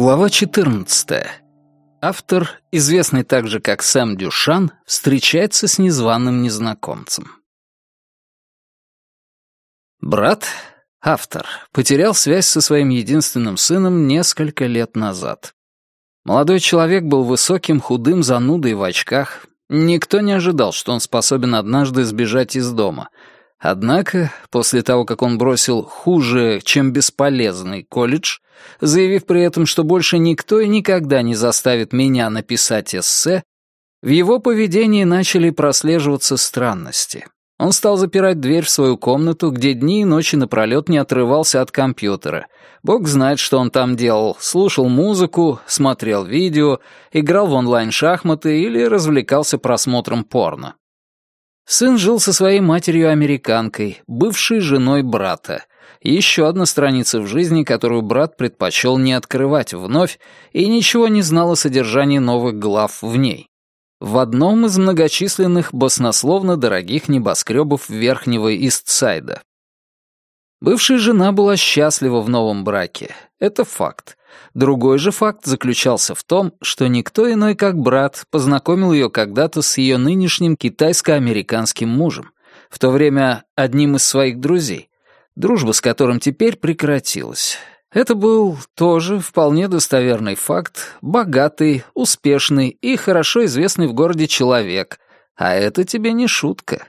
Глава 14. Автор, известный также как Сэм Дюшан, встречается с незваным незнакомцем. Брат, автор, потерял связь со своим единственным сыном несколько лет назад. Молодой человек был высоким, худым, занудой в очках. Никто не ожидал, что он способен однажды сбежать из дома. Однако, после того, как он бросил хуже, чем бесполезный колледж, заявив при этом, что больше никто и никогда не заставит меня написать эссе, в его поведении начали прослеживаться странности. Он стал запирать дверь в свою комнату, где дни и ночи напролет не отрывался от компьютера. Бог знает, что он там делал. Слушал музыку, смотрел видео, играл в онлайн-шахматы или развлекался просмотром порно. Сын жил со своей матерью-американкой, бывшей женой брата, еще одна страница в жизни, которую брат предпочел не открывать вновь и ничего не знал о содержании новых глав в ней. В одном из многочисленных баснословно дорогих небоскребов Верхнего Истсайда. Бывшая жена была счастлива в новом браке. Это факт. Другой же факт заключался в том, что никто иной, как брат, познакомил ее когда-то с ее нынешним китайско-американским мужем, в то время одним из своих друзей, дружба с которым теперь прекратилась. Это был тоже вполне достоверный факт, богатый, успешный и хорошо известный в городе человек, а это тебе не шутка.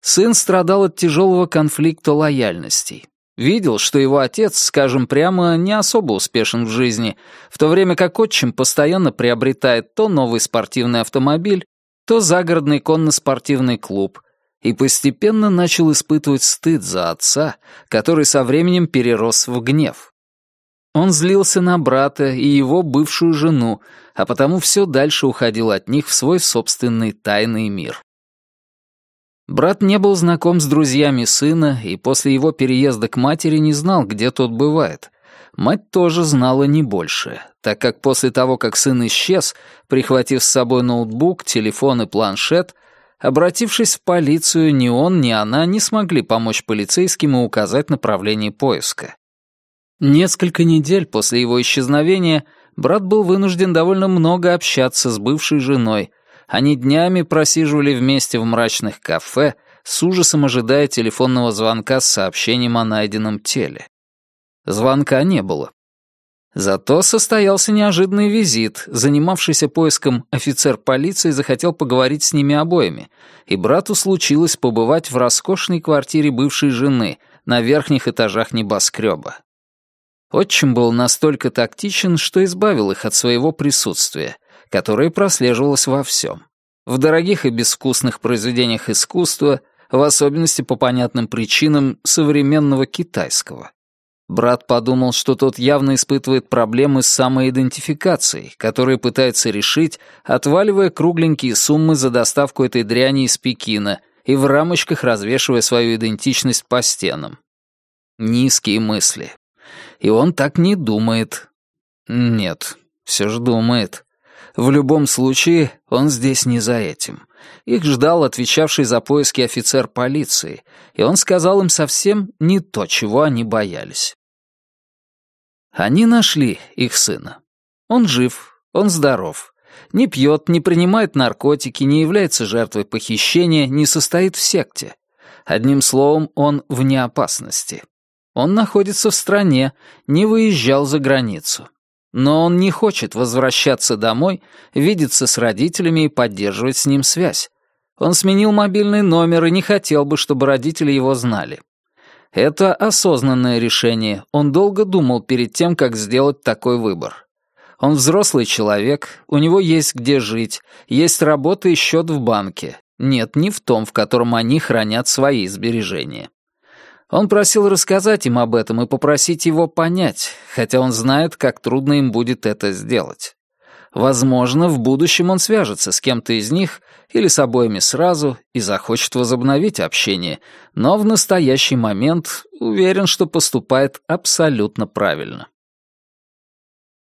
Сын страдал от тяжелого конфликта лояльностей. Видел, что его отец, скажем прямо, не особо успешен в жизни, в то время как отчим постоянно приобретает то новый спортивный автомобиль, то загородный конно-спортивный клуб — и постепенно начал испытывать стыд за отца, который со временем перерос в гнев. Он злился на брата и его бывшую жену, а потому все дальше уходил от них в свой собственный тайный мир. Брат не был знаком с друзьями сына и после его переезда к матери не знал, где тот бывает. Мать тоже знала не больше, так как после того, как сын исчез, прихватив с собой ноутбук, телефон и планшет, Обратившись в полицию, ни он, ни она не смогли помочь полицейским и указать направление поиска. Несколько недель после его исчезновения брат был вынужден довольно много общаться с бывшей женой. Они днями просиживали вместе в мрачных кафе, с ужасом ожидая телефонного звонка с сообщением о найденном теле. Звонка не было. Зато состоялся неожиданный визит. Занимавшийся поиском офицер полиции захотел поговорить с ними обоими, и брату случилось побывать в роскошной квартире бывшей жены на верхних этажах небоскреба. Отчим был настолько тактичен, что избавил их от своего присутствия, которое прослеживалось во всем. В дорогих и безвкусных произведениях искусства, в особенности по понятным причинам современного китайского. Брат подумал, что тот явно испытывает проблемы с самоидентификацией, которые пытается решить, отваливая кругленькие суммы за доставку этой дряни из Пекина и в рамочках развешивая свою идентичность по стенам. Низкие мысли. И он так не думает. Нет, все же думает. В любом случае, он здесь не за этим. Их ждал отвечавший за поиски офицер полиции, и он сказал им совсем не то, чего они боялись. Они нашли их сына. Он жив, он здоров. Не пьет, не принимает наркотики, не является жертвой похищения, не состоит в секте. Одним словом, он вне опасности. Он находится в стране, не выезжал за границу. Но он не хочет возвращаться домой, видеться с родителями и поддерживать с ним связь. Он сменил мобильный номер и не хотел бы, чтобы родители его знали. Это осознанное решение. Он долго думал перед тем, как сделать такой выбор. Он взрослый человек, у него есть где жить, есть работа и счет в банке. Нет, не в том, в котором они хранят свои сбережения. Он просил рассказать им об этом и попросить его понять, хотя он знает, как трудно им будет это сделать. Возможно, в будущем он свяжется с кем-то из них или с обоими сразу и захочет возобновить общение, но в настоящий момент уверен, что поступает абсолютно правильно.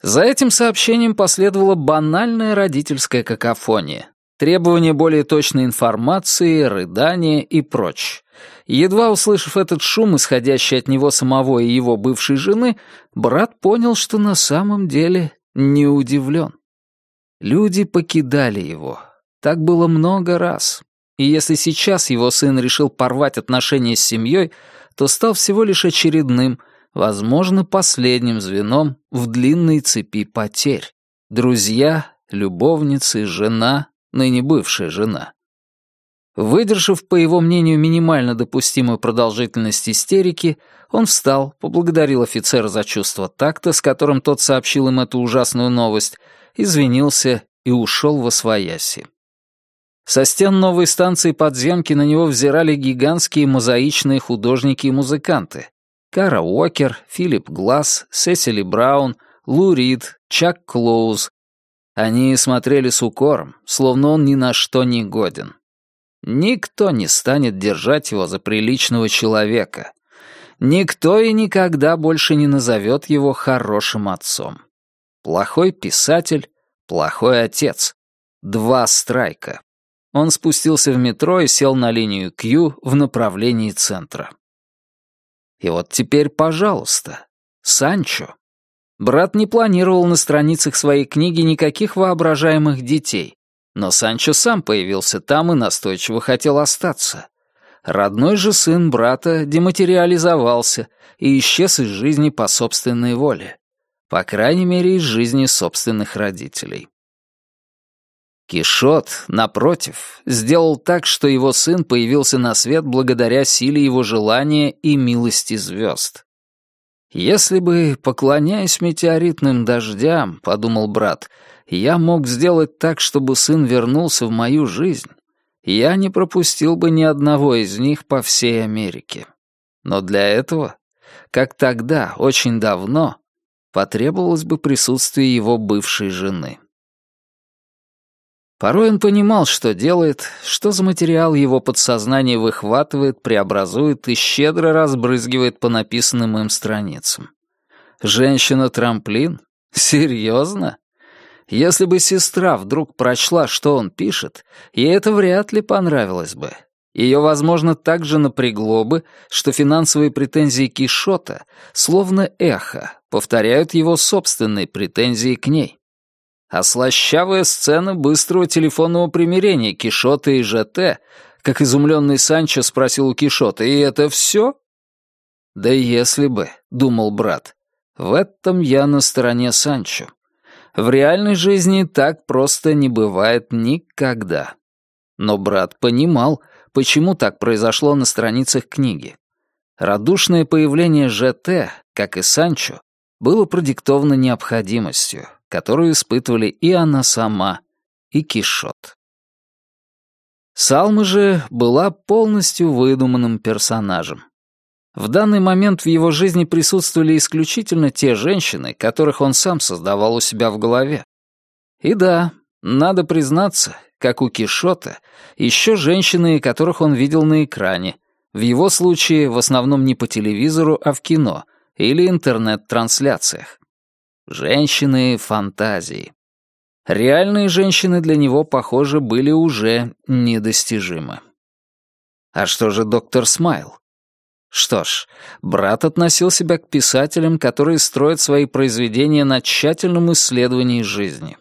За этим сообщением последовала банальная родительская какофония. Требование более точной информации, рыдания и прочь. Едва услышав этот шум, исходящий от него самого и его бывшей жены, брат понял, что на самом деле не удивлен. Люди покидали его. Так было много раз. И если сейчас его сын решил порвать отношения с семьей, то стал всего лишь очередным, возможно, последним звеном в длинной цепи потерь. Друзья, любовницы, жена, ныне бывшая жена. Выдержав, по его мнению, минимально допустимую продолжительность истерики, он встал, поблагодарил офицера за чувство такта, с которым тот сообщил им эту ужасную новость, извинился и ушел во свояси. Со стен новой станции подземки на него взирали гигантские мозаичные художники и музыканты. Кара Уокер, Филипп Гласс, Сесили Браун, Лу Рид, Чак Клоуз. Они смотрели с укором, словно он ни на что не годен. Никто не станет держать его за приличного человека. Никто и никогда больше не назовет его хорошим отцом. Плохой писатель, плохой отец. Два страйка. Он спустился в метро и сел на линию Q в направлении центра. И вот теперь, пожалуйста, Санчо. Брат не планировал на страницах своей книги никаких воображаемых детей, но Санчо сам появился там и настойчиво хотел остаться. Родной же сын брата дематериализовался и исчез из жизни по собственной воле. По крайней мере, из жизни собственных родителей. Кишот, напротив, сделал так, что его сын появился на свет благодаря силе его желания и милости звезд. «Если бы, поклоняясь метеоритным дождям, — подумал брат, — я мог сделать так, чтобы сын вернулся в мою жизнь, я не пропустил бы ни одного из них по всей Америке. Но для этого, как тогда, очень давно, потребовалось бы присутствие его бывшей жены. Порой он понимал, что делает, что за материал его подсознание выхватывает, преобразует и щедро разбрызгивает по написанным им страницам. Женщина-трамплин? Серьезно? Если бы сестра вдруг прочла, что он пишет, ей это вряд ли понравилось бы. Ее, возможно, так же напрягло бы, что финансовые претензии Кишота, словно эхо, повторяют его собственные претензии к ней а слащавая сцена быстрого телефонного примирения Кишота и ЖТ, как изумленный Санчо спросил у Кишота, «И это все?» «Да если бы», — думал брат, — «в этом я на стороне Санчо. В реальной жизни так просто не бывает никогда». Но брат понимал, почему так произошло на страницах книги. Радушное появление ЖТ, как и Санчо, было продиктовано необходимостью, которую испытывали и она сама, и Кишот. Салма же была полностью выдуманным персонажем. В данный момент в его жизни присутствовали исключительно те женщины, которых он сам создавал у себя в голове. И да, надо признаться, как у Кишота, еще женщины, которых он видел на экране, в его случае в основном не по телевизору, а в кино или интернет-трансляциях. Женщины фантазии. Реальные женщины для него, похоже, были уже недостижимы. А что же доктор Смайл? Что ж, брат относил себя к писателям, которые строят свои произведения на тщательном исследовании жизни.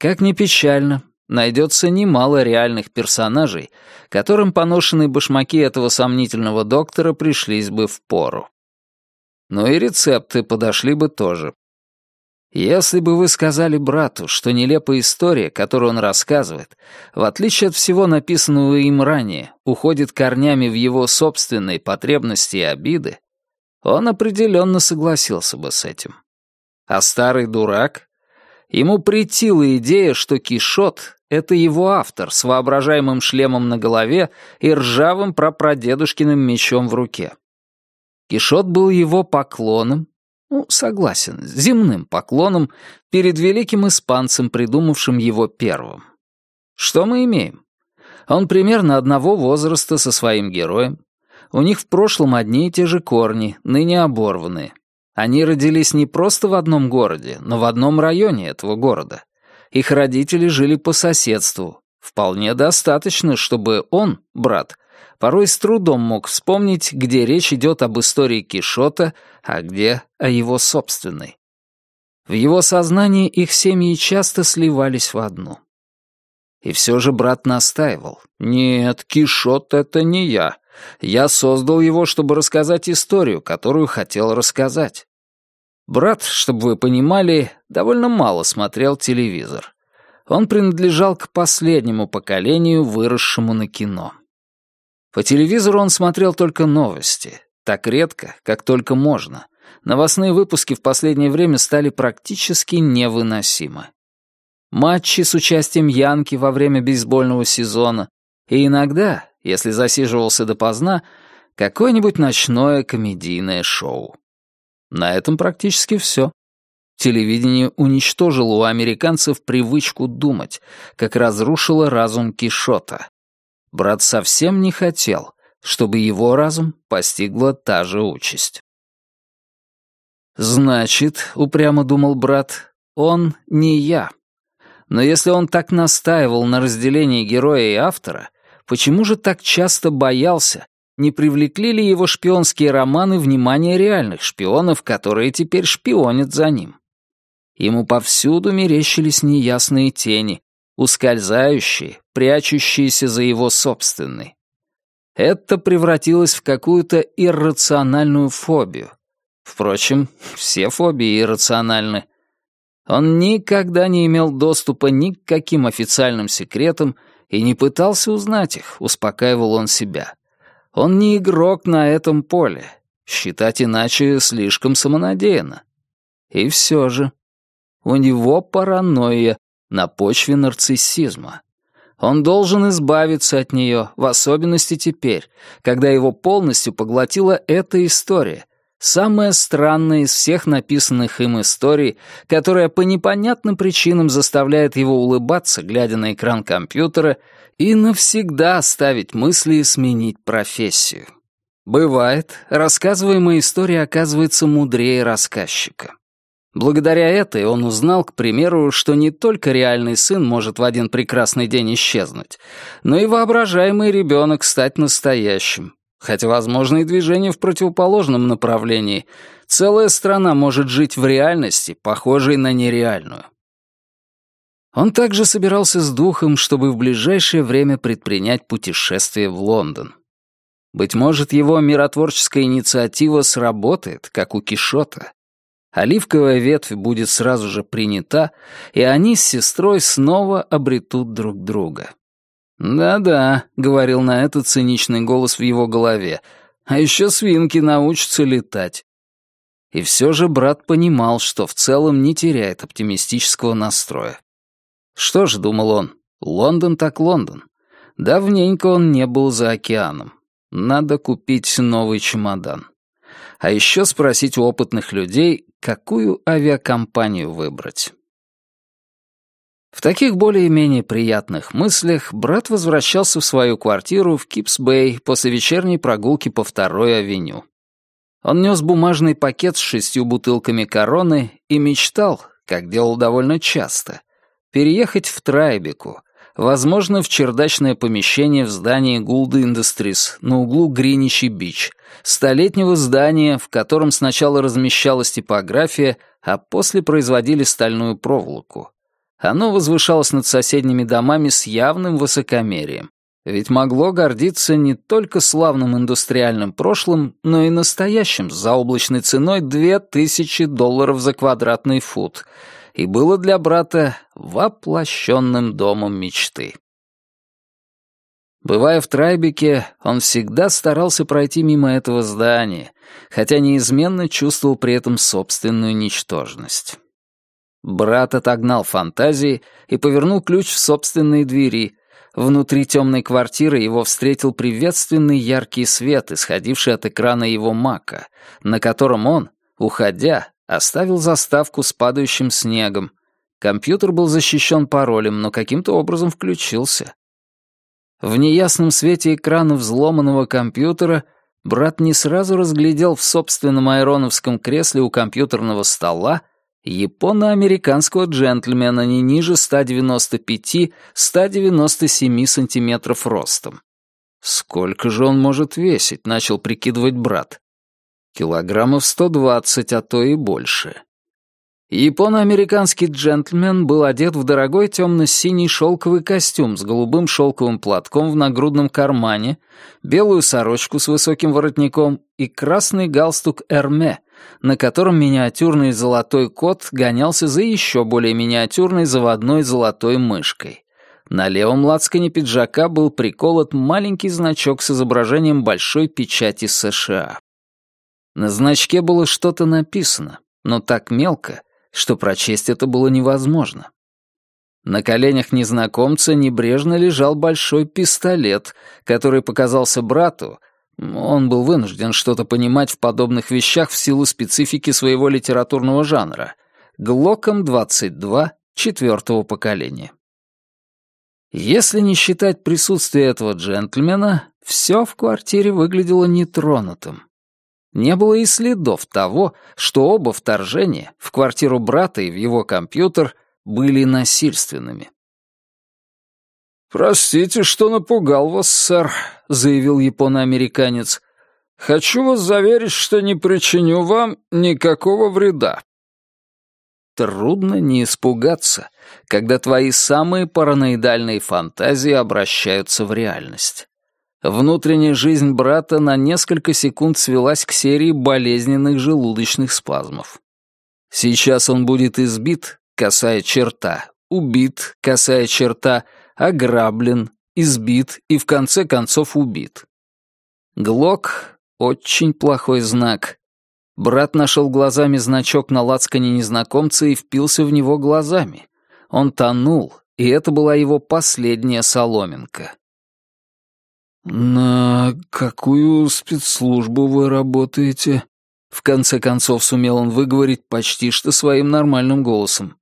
Как ни печально, найдется немало реальных персонажей, которым поношенные башмаки этого сомнительного доктора пришлись бы в пору. Но и рецепты подошли бы тоже. Если бы вы сказали брату, что нелепая история, которую он рассказывает, в отличие от всего написанного им ранее, уходит корнями в его собственные потребности и обиды, он определенно согласился бы с этим. А старый дурак? Ему претила идея, что Кишот — это его автор с воображаемым шлемом на голове и ржавым прапрадедушкиным мечом в руке. Кишот был его поклоном, ну, согласен, земным поклоном перед великим испанцем, придумавшим его первым. Что мы имеем? Он примерно одного возраста со своим героем. У них в прошлом одни и те же корни, ныне оборванные. Они родились не просто в одном городе, но в одном районе этого города. Их родители жили по соседству. Вполне достаточно, чтобы он, брат, порой с трудом мог вспомнить, где речь идет об истории Кишота, а где о его собственной. В его сознании их семьи часто сливались в одну. И все же брат настаивал. «Нет, Кишот — это не я. Я создал его, чтобы рассказать историю, которую хотел рассказать». Брат, чтобы вы понимали, довольно мало смотрел телевизор. Он принадлежал к последнему поколению, выросшему на кино. По телевизору он смотрел только новости, так редко, как только можно. Новостные выпуски в последнее время стали практически невыносимы. Матчи с участием Янки во время бейсбольного сезона и иногда, если засиживался допоздна, какое-нибудь ночное комедийное шоу. На этом практически все. Телевидение уничтожило у американцев привычку думать, как разрушило разум Кишота. Брат совсем не хотел, чтобы его разум постигла та же участь. «Значит, — упрямо думал брат, — он не я. Но если он так настаивал на разделении героя и автора, почему же так часто боялся, не привлекли ли его шпионские романы внимание реальных шпионов, которые теперь шпионят за ним? Ему повсюду мерещились неясные тени, ускользающие, прячущиеся за его собственной. Это превратилось в какую-то иррациональную фобию. Впрочем, все фобии иррациональны. Он никогда не имел доступа ни к каким официальным секретам и не пытался узнать их, успокаивал он себя. Он не игрок на этом поле. Считать иначе слишком самонадеянно. И все же. У него паранойя на почве нарциссизма. Он должен избавиться от нее, в особенности теперь, когда его полностью поглотила эта история, самая странная из всех написанных им историй, которая по непонятным причинам заставляет его улыбаться, глядя на экран компьютера, и навсегда оставить мысли и сменить профессию. Бывает, рассказываемая история оказывается мудрее рассказчика. Благодаря этой он узнал, к примеру, что не только реальный сын может в один прекрасный день исчезнуть, но и воображаемый ребенок стать настоящим. Хотя возможно и движение в противоположном направлении. Целая страна может жить в реальности, похожей на нереальную. Он также собирался с духом, чтобы в ближайшее время предпринять путешествие в Лондон. Быть может, его миротворческая инициатива сработает, как у Кишота, Оливковая ветвь будет сразу же принята, и они с сестрой снова обретут друг друга. «Да-да», — говорил на это циничный голос в его голове, «а еще свинки научатся летать». И все же брат понимал, что в целом не теряет оптимистического настроя. Что ж, думал он, Лондон так Лондон. Давненько он не был за океаном. Надо купить новый чемодан. А еще спросить у опытных людей, какую авиакомпанию выбрать. В таких более-менее приятных мыслях брат возвращался в свою квартиру в Кипс-Бэй после вечерней прогулки по второй авеню. Он нес бумажный пакет с шестью бутылками короны и мечтал, как делал довольно часто, переехать в Трайбеку, возможно, в чердачное помещение в здании Gould Industries на углу Гринич и Бич, столетнего здания, в котором сначала размещалась типография, а после производили стальную проволоку. Оно возвышалось над соседними домами с явным высокомерием, ведь могло гордиться не только славным индустриальным прошлым, но и настоящим с заоблачной ценой 2000 долларов за квадратный фут — и было для брата воплощенным домом мечты. Бывая в Трайбеке, он всегда старался пройти мимо этого здания, хотя неизменно чувствовал при этом собственную ничтожность. Брат отогнал фантазии и повернул ключ в собственные двери. Внутри темной квартиры его встретил приветственный яркий свет, исходивший от экрана его мака, на котором он, уходя, Оставил заставку с падающим снегом. Компьютер был защищен паролем, но каким-то образом включился. В неясном свете экрана взломанного компьютера брат не сразу разглядел в собственном айроновском кресле у компьютерного стола японо-американского джентльмена не ниже 195-197 сантиметров ростом. Сколько же он может весить, начал прикидывать брат. Килограммов 120, а то и больше. Японо-американский джентльмен был одет в дорогой темно-синий шелковый костюм с голубым шелковым платком в нагрудном кармане, белую сорочку с высоким воротником и красный галстук «Эрме», на котором миниатюрный золотой кот гонялся за еще более миниатюрной заводной золотой мышкой. На левом лацкане пиджака был приколот маленький значок с изображением большой печати США. На значке было что-то написано, но так мелко, что прочесть это было невозможно. На коленях незнакомца небрежно лежал большой пистолет, который показался брату, он был вынужден что-то понимать в подобных вещах в силу специфики своего литературного жанра, Глоком 22 четвертого поколения. Если не считать присутствие этого джентльмена, все в квартире выглядело нетронутым. Не было и следов того, что оба вторжения в квартиру брата и в его компьютер были насильственными. «Простите, что напугал вас, сэр», — заявил японо-американец. «Хочу вас заверить, что не причиню вам никакого вреда». Трудно не испугаться, когда твои самые параноидальные фантазии обращаются в реальность. Внутренняя жизнь брата на несколько секунд свелась к серии болезненных желудочных спазмов. Сейчас он будет избит, касая черта, убит, касая черта, ограблен, избит и в конце концов убит. Глок — очень плохой знак. Брат нашел глазами значок на лацкане незнакомца и впился в него глазами. Он тонул, и это была его последняя соломинка. «На какую спецслужбу вы работаете?» В конце концов сумел он выговорить почти что своим нормальным голосом.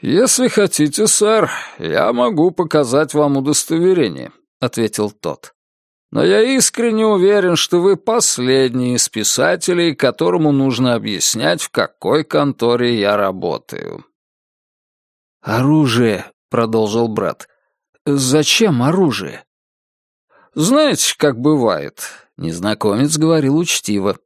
«Если хотите, сэр, я могу показать вам удостоверение», — ответил тот. «Но я искренне уверен, что вы последний из писателей, которому нужно объяснять, в какой конторе я работаю». «Оружие», — продолжил брат. «Зачем оружие?» «Знаете, как бывает», — незнакомец говорил учтиво.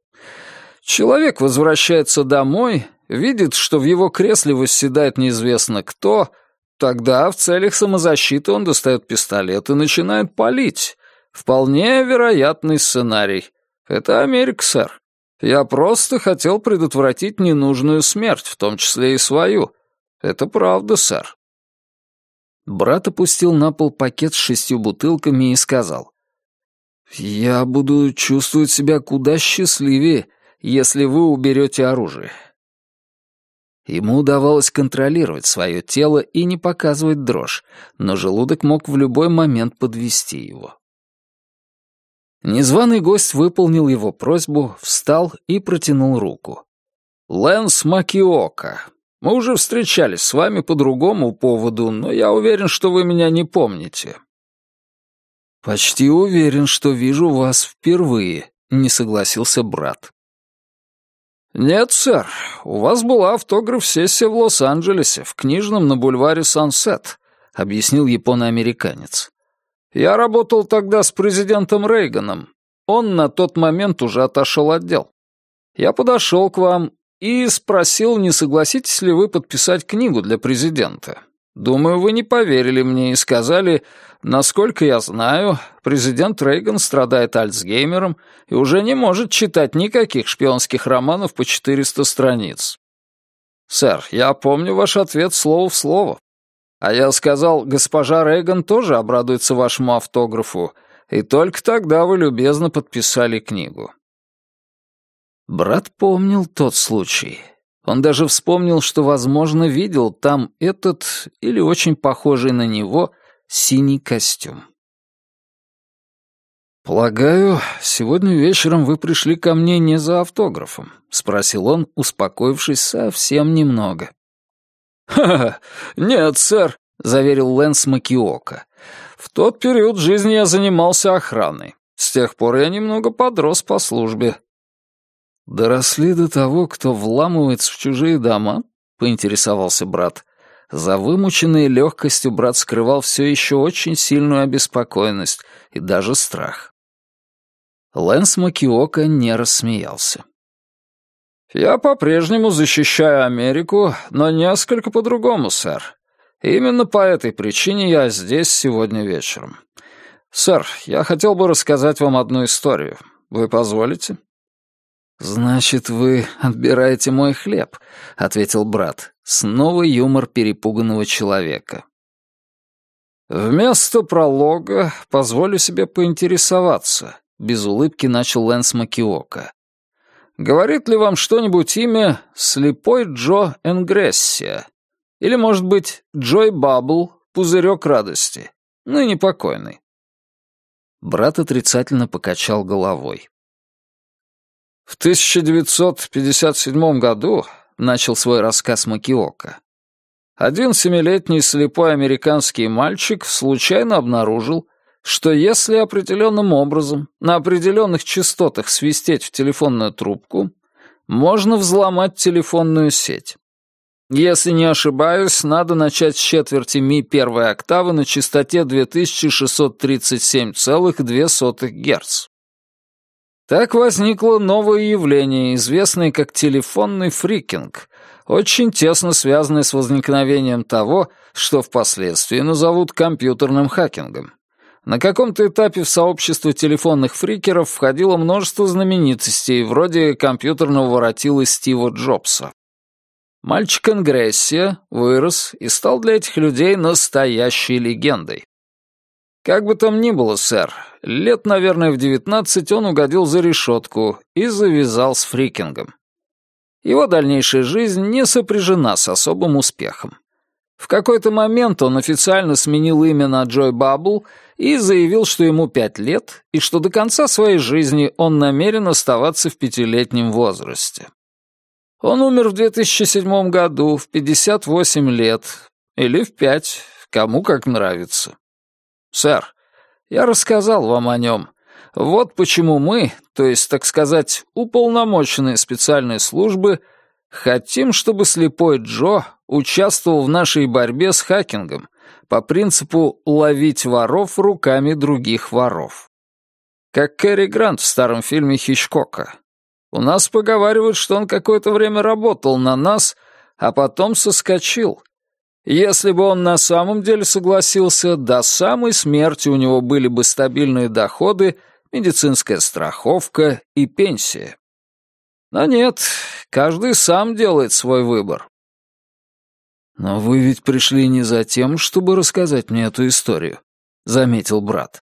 «Человек возвращается домой, видит, что в его кресле восседает неизвестно кто, тогда в целях самозащиты он достает пистолет и начинает палить. Вполне вероятный сценарий. Это Америка, сэр. Я просто хотел предотвратить ненужную смерть, в том числе и свою. Это правда, сэр». Брат опустил на пол пакет с шестью бутылками и сказал. «Я буду чувствовать себя куда счастливее, если вы уберете оружие». Ему удавалось контролировать свое тело и не показывать дрожь, но желудок мог в любой момент подвести его. Незваный гость выполнил его просьбу, встал и протянул руку. «Лэнс Макиока, мы уже встречались с вами по другому поводу, но я уверен, что вы меня не помните. «Почти уверен, что вижу вас впервые», — не согласился брат. «Нет, сэр, у вас была автограф-сессия в Лос-Анджелесе, в книжном на бульваре Сансет», — объяснил японо-американец. «Я работал тогда с президентом Рейганом. Он на тот момент уже отошел от дел. Я подошел к вам и спросил, не согласитесь ли вы подписать книгу для президента. Думаю, вы не поверили мне и сказали, насколько я знаю, президент Рейган страдает Альцгеймером и уже не может читать никаких шпионских романов по 400 страниц. Сэр, я помню ваш ответ слово в слово. А я сказал, госпожа Рейган тоже обрадуется вашему автографу, и только тогда вы любезно подписали книгу. Брат помнил тот случай он даже вспомнил, что, возможно, видел там этот, или очень похожий на него, синий костюм. «Полагаю, сегодня вечером вы пришли ко мне не за автографом?» — спросил он, успокоившись совсем немного. «Ха-ха, нет, сэр», — заверил Лэнс Макиока. «В тот период жизни я занимался охраной. С тех пор я немного подрос по службе». «Доросли до того, кто вламывается в чужие дома?» — поинтересовался брат. За вымученной легкостью брат скрывал все еще очень сильную обеспокоенность и даже страх. Лэнс Макиока не рассмеялся. «Я по-прежнему защищаю Америку, но несколько по-другому, сэр. Именно по этой причине я здесь сегодня вечером. Сэр, я хотел бы рассказать вам одну историю. Вы позволите?» «Значит, вы отбираете мой хлеб», — ответил брат. Снова юмор перепуганного человека. «Вместо пролога позволю себе поинтересоваться», — без улыбки начал Лэнс Макиока. «Говорит ли вам что-нибудь имя «Слепой Джо Энгрессия»? Или, может быть, Джой Баббл, Пузырек радости, ныне покойный?» Брат отрицательно покачал головой. В 1957 году начал свой рассказ Макиока. Один семилетний слепой американский мальчик случайно обнаружил, что если определенным образом на определенных частотах свистеть в телефонную трубку, можно взломать телефонную сеть. Если не ошибаюсь, надо начать с четверти ми первой октавы на частоте 2637,2 Гц. Так возникло новое явление, известное как телефонный фрикинг, очень тесно связанное с возникновением того, что впоследствии назовут компьютерным хакингом. На каком-то этапе в сообщество телефонных фрикеров входило множество знаменитостей, вроде компьютерного воротила Стива Джобса. Мальчик Ингрессия вырос и стал для этих людей настоящей легендой. Как бы там ни было, сэр, лет, наверное, в девятнадцать он угодил за решетку и завязал с фрикингом. Его дальнейшая жизнь не сопряжена с особым успехом. В какой-то момент он официально сменил имя на Джой Баббл и заявил, что ему пять лет и что до конца своей жизни он намерен оставаться в пятилетнем возрасте. Он умер в 2007 году в 58 лет, или в 5, кому как нравится. «Сэр, я рассказал вам о нем. Вот почему мы, то есть, так сказать, уполномоченные специальные службы, хотим, чтобы слепой Джо участвовал в нашей борьбе с хакингом по принципу «ловить воров руками других воров». Как Кэрри Грант в старом фильме Хичкока. У нас поговаривают, что он какое-то время работал на нас, а потом соскочил — если бы он на самом деле согласился, до самой смерти у него были бы стабильные доходы, медицинская страховка и пенсия. Но нет, каждый сам делает свой выбор. «Но вы ведь пришли не за тем, чтобы рассказать мне эту историю», — заметил брат.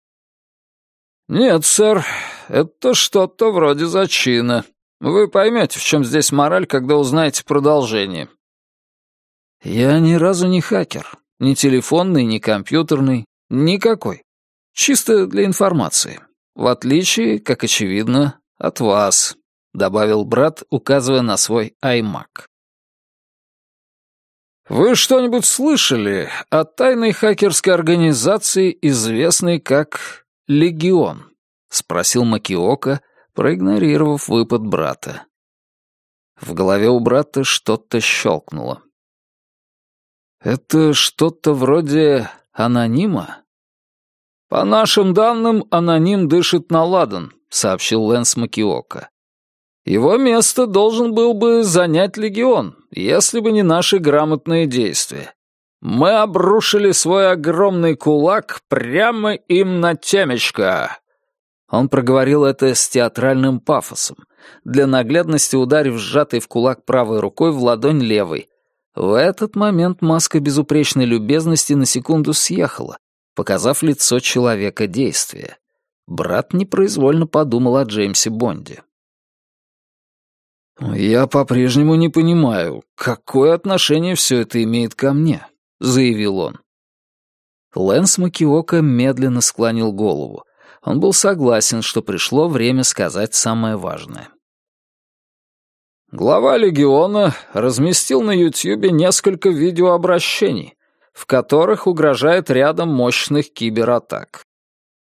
«Нет, сэр, это что-то вроде зачина. Вы поймете, в чем здесь мораль, когда узнаете продолжение. Я ни разу не хакер. Ни телефонный, ни компьютерный. Никакой. Чисто для информации. В отличие, как очевидно, от вас», — добавил брат, указывая на свой iMac. «Вы что-нибудь слышали о тайной хакерской организации, известной как «Легион»?» — спросил Макиока, проигнорировав выпад брата. В голове у брата что-то щелкнуло. Это что-то вроде анонима? По нашим данным, аноним дышит на ладан, сообщил Лэнс Макиока. Его место должен был бы занять легион, если бы не наши грамотные действия. Мы обрушили свой огромный кулак прямо им на темечко. Он проговорил это с театральным пафосом, для наглядности ударив сжатый в кулак правой рукой в ладонь левой, в этот момент маска безупречной любезности на секунду съехала, показав лицо человека действия. Брат непроизвольно подумал о Джеймсе Бонде. «Я по-прежнему не понимаю, какое отношение все это имеет ко мне», — заявил он. Лэнс Макиока медленно склонил голову. Он был согласен, что пришло время сказать самое важное. Глава легиона разместил на Ютьюбе несколько видеообращений, в которых угрожает рядом мощных кибератак.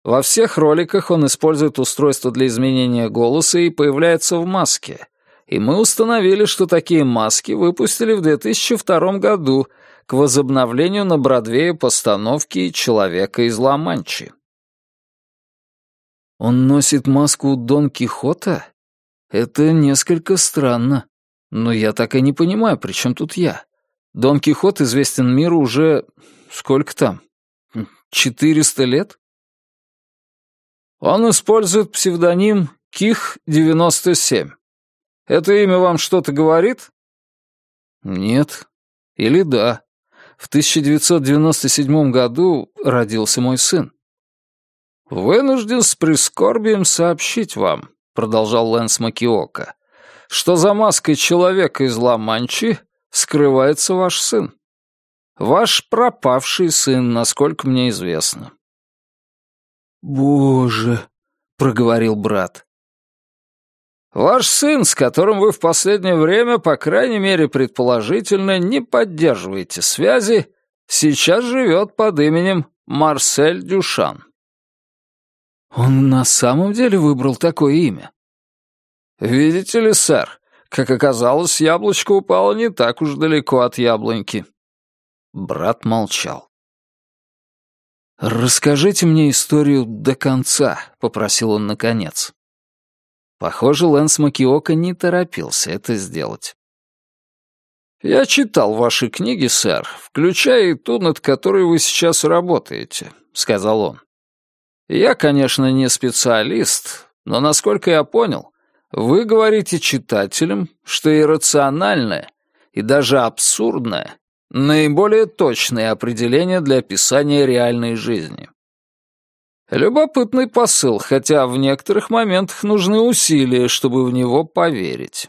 Во всех роликах он использует устройство для изменения голоса и появляется в маске. И мы установили, что такие маски выпустили в 2002 году к возобновлению на Бродвее постановки «Человека из Ла-Манчи». Он носит маску Дон Кихота? Это несколько странно. Но я так и не понимаю, при чем тут я. Дон Кихот известен миру уже... сколько там? Четыреста лет? Он использует псевдоним Ких-97. Это имя вам что-то говорит? Нет. Или да. В 1997 году родился мой сын. «Вынужден с прискорбием сообщить вам», — продолжал Лэнс Макиока, «что за маской человека из Ла-Манчи скрывается ваш сын. Ваш пропавший сын, насколько мне известно». «Боже», — проговорил брат. «Ваш сын, с которым вы в последнее время, по крайней мере предположительно, не поддерживаете связи, сейчас живет под именем Марсель Дюшан». Он на самом деле выбрал такое имя? Видите ли, сэр, как оказалось, яблочко упало не так уж далеко от яблоньки. Брат молчал. «Расскажите мне историю до конца», — попросил он наконец. Похоже, Лэнс Макиока не торопился это сделать. «Я читал ваши книги, сэр, включая и ту, над которой вы сейчас работаете», — сказал он. Я, конечно, не специалист, но, насколько я понял, вы говорите читателям, что иррациональное и даже абсурдное — наиболее точное определение для описания реальной жизни. Любопытный посыл, хотя в некоторых моментах нужны усилия, чтобы в него поверить.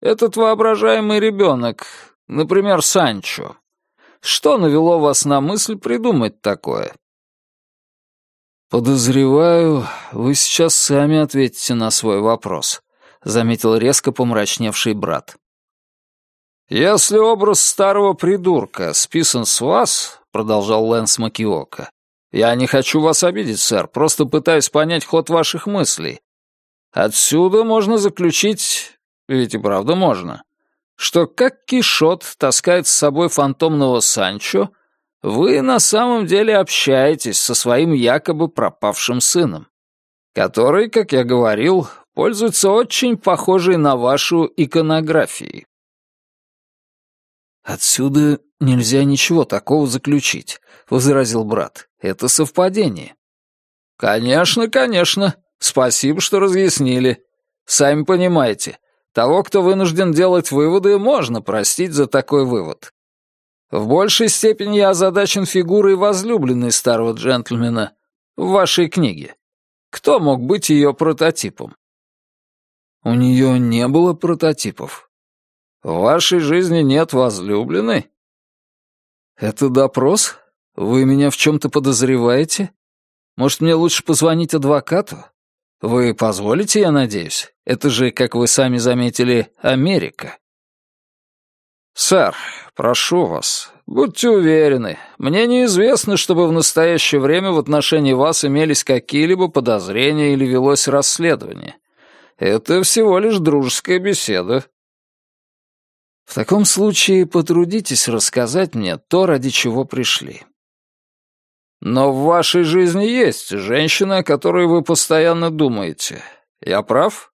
Этот воображаемый ребенок, например, Санчо, что навело вас на мысль придумать такое? «Подозреваю, вы сейчас сами ответите на свой вопрос», — заметил резко помрачневший брат. «Если образ старого придурка списан с вас», — продолжал Лэнс Макиока, «я не хочу вас обидеть, сэр, просто пытаюсь понять ход ваших мыслей. Отсюда можно заключить, ведь и правда можно, что как Кишот таскает с собой фантомного Санчо — вы на самом деле общаетесь со своим якобы пропавшим сыном, который, как я говорил, пользуется очень похожей на вашу иконографией. «Отсюда нельзя ничего такого заключить», — возразил брат. «Это совпадение». «Конечно, конечно. Спасибо, что разъяснили. Сами понимаете, того, кто вынужден делать выводы, можно простить за такой вывод. В большей степени я озадачен фигурой возлюбленной старого джентльмена в вашей книге. Кто мог быть ее прототипом? У нее не было прототипов. В вашей жизни нет возлюбленной? Это допрос? Вы меня в чем-то подозреваете? Может, мне лучше позвонить адвокату? Вы позволите, я надеюсь? Это же, как вы сами заметили, Америка. «Сэр, прошу вас, будьте уверены, мне неизвестно, чтобы в настоящее время в отношении вас имелись какие-либо подозрения или велось расследование. Это всего лишь дружеская беседа». «В таком случае потрудитесь рассказать мне то, ради чего пришли». «Но в вашей жизни есть женщина, о которой вы постоянно думаете. Я прав?